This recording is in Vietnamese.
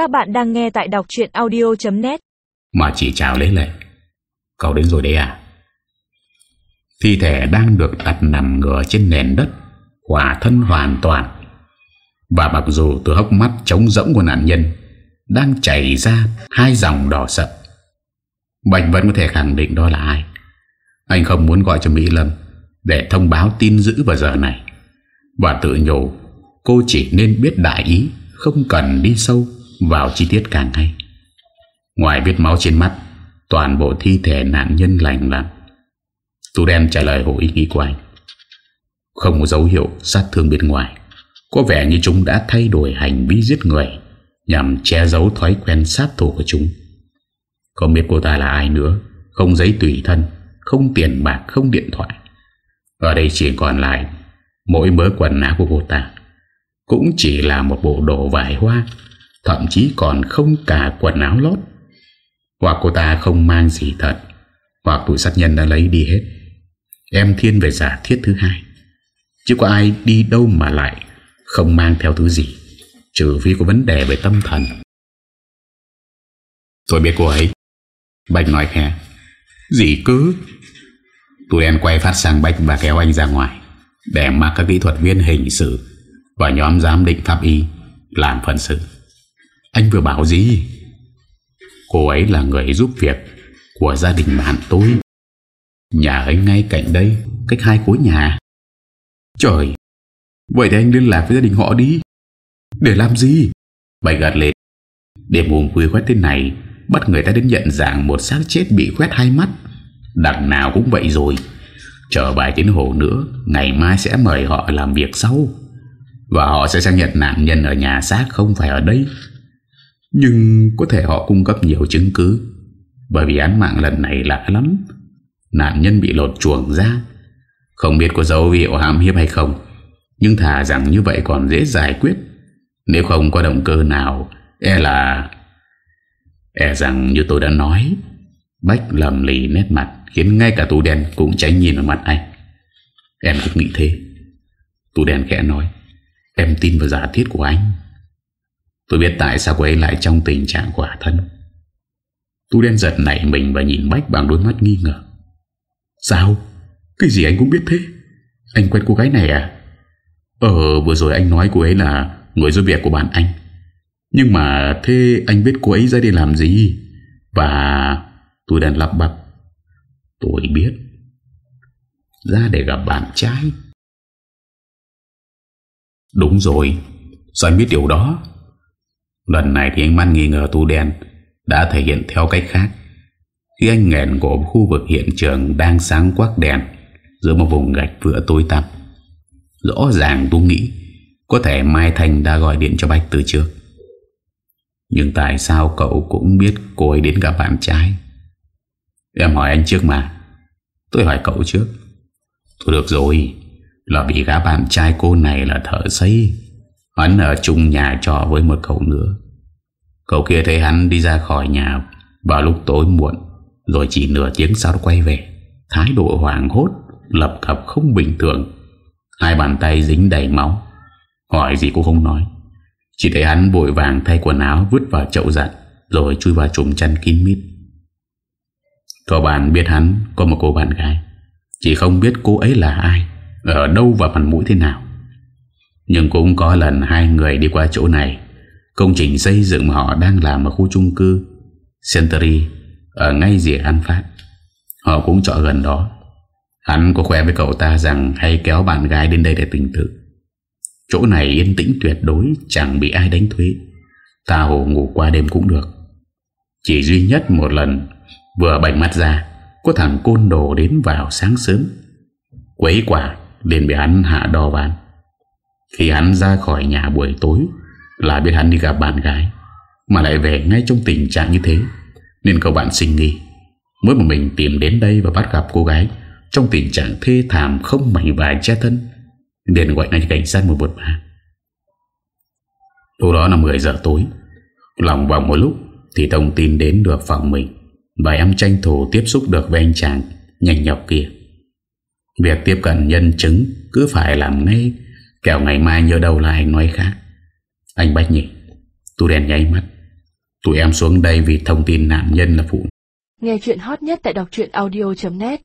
Các bạn đang nghe tại đọc chuyện audio.net Mà chỉ chào lấy lệ. Cậu đến rồi đấy à? Thi thể đang được đặt nằm ngửa trên nền đất, Quả thân hoàn toàn. Và mặc dù từ hốc mắt trống rỗng của nạn nhân, Đang chảy ra hai dòng đỏ sậm. Bạch vẫn có thể khẳng định đó là ai. Anh không muốn gọi cho Mỹ Lâm Để thông báo tin dữ vào giờ này. Và tự nhủ, Cô chỉ nên biết đại ý, Không cần đi sâu vào chi tiết càng hay. Ngoài vết máu trên mắt Toàn bộ thi thể nạn nhân lành lặn. Tú đen trả lời hộ ý nghĩ của anh. Không có dấu hiệu sát thương bên ngoài. Có vẻ như chúng đã thay đổi hành vi giết người Nhằm che giấu thói quen sát thủ của chúng. Không biết cô ta là ai nữa Không giấy tùy thân Không tiền bạc, không điện thoại. Ở đây chỉ còn lại Mỗi mớ quần áo của cô ta. Cũng chỉ là một bộ đồ vải hoa. Thậm chí còn không cả quần áo lót. Hoặc cô ta không mang gì thật, Hoặc tụi sát nhân đã lấy đi hết. Em thiên về giả thiết thứ hai. Chứ có ai đi đâu mà lại Không mang theo thứ gì, Trừ phi có vấn đề về tâm thần. Tôi biết cô ấy. Bạch nói khẽ. Gì cứ. Tụi em quay phát sang Bạch và kéo anh ra ngoài, Để mà các kỹ thuật viên hình sự Và nhóm giám định pháp y Làm phần sự. Anh vừa bảo gì? Cô ấy là người giúp việc Của gia đình bạn tôi. Nhà ấy ngay cạnh đây, Cách hai khối nhà. Trời! Vậy thì anh liên lạc với gia đình họ đi. Để làm gì? Bày gạt lên Đêm hôm khuya khoét thế này, Bắt người ta đến nhận dạng một xác chết bị khoét hai mắt. Đằng nào cũng vậy rồi. Chờ vài tiếng hồ nữa, Ngày mai sẽ mời họ làm việc sau. Và họ sẽ sang nhận nạn nhân ở nhà xác không phải ở đây. Nhưng có thể họ cung cấp nhiều chứng cứ. Bởi vì án mạng lần này lạ lắm. Nạn nhân bị lột chuồng ra. Không biết có dấu hiệu hãm hiếp hay không. Nhưng thà rằng như vậy còn dễ giải quyết. Nếu không có động cơ nào E là E rằng như tôi đã nói, Bách lầm lì nét mặt, Khiến ngay cả tù đen cũng tránh nhìn vào mặt anh. Em cũng nghĩ thế. Tù đen khẽ nói, Em tin vào giả thiết của anh. Tôi biết tại sao cô ấy lại trong tình trạng quả thân Tu đen giật nảy mình và nhìn Bách bằng đôi mắt nghi ngờ Sao? Cái gì anh cũng biết thế? Anh quen cô gái này à? Ờ vừa rồi anh nói cô ấy là người giúp việc của bạn anh Nhưng mà thế anh biết cô ấy ra đi làm gì? Và tôi đang lắp bắp Tôi biết Ra để gặp bạn trai Đúng rồi Sao anh biết điều đó Lần này thì anh mắt nghi ngờ tu đen Đã thể hiện theo cách khác. Khi anh nghẹn của khu vực hiện trường Đang sáng quắc đèn Giữa một vùng gạch vữa tối tăm, Rõ ràng tu nghĩ Có thể Mai Thành đã gọi điện cho Bách từ trước Nhưng tại sao cậu cũng biết Cô ấy đến gặp bạn trai? Em hỏi anh trước mà. Tôi hỏi cậu trước. Thôi được rồi, Là vì gã bạn trai cô này là thợ xây Hắn ở chung nhà trọ với một cậu nữa. Cậu kia thấy hắn đi ra khỏi nhà Vào lúc tối muộn, Rồi chỉ nửa tiếng sau quay về. Thái độ hoảng hốt, Lập cập không bình thường. Hai bàn tay dính đầy máu. Hỏi gì cũng không nói. Chỉ thấy hắn vội vàng thay quần áo, Vứt vào chậu giặt, Rồi chui vào trùm chăn kín mít. Cậu bạn biết hắn, có một cô bạn gái. Chỉ không biết cô ấy là ai, Ở đâu và mặt mũi thế nào. Nhưng cũng có lần hai người đi qua chỗ này. Công trình xây dựng mà họ đang làm ở khu chung cư, Century, Ở ngay rìa An Phát. Họ cũng chọn gần đó. Hắn có khoe với cậu ta rằng Hay kéo bạn gái đến đây để tình tự. Chỗ này yên tĩnh tuyệt đối, Chẳng bị ai đánh thuế. Ta hồ ngủ qua đêm cũng được. Chỉ duy nhất một lần, Vừa bệnh mắt ra, Có thằng côn đồ đến vào sáng sớm. Quấy quả liền bị hắn hạ đo ván. Khi hắn ra khỏi nhà buổi tối, Là biết hắn đi gặp bạn gái, Mà lại về ngay trong tình trạng như thế. Nên cậu bạn sinh nghi Mới một mình tìm đến đây và bắt gặp cô gái Trong tình trạng thê thảm không mảnh vài che thân, liền gọi ngay cảnh sát 113 Lúc đó là 10 giờ tối, Lòng vòng một lúc Thì thông tin đến được phòng mình Và em tranh thủ tiếp xúc được với anh chàng Nhanh nhọc kia. Việc tiếp cận nhân chứng Cứ phải làm ngay Kẻo ngày mai nhớ đâu là anh nói khác. Anh Bách nhỉ Tu đèn nháy mắt. Tụi em xuống đây vì thông tin nạn nhân là phụ Nghe chuyện hot nhất tại đọc audio.net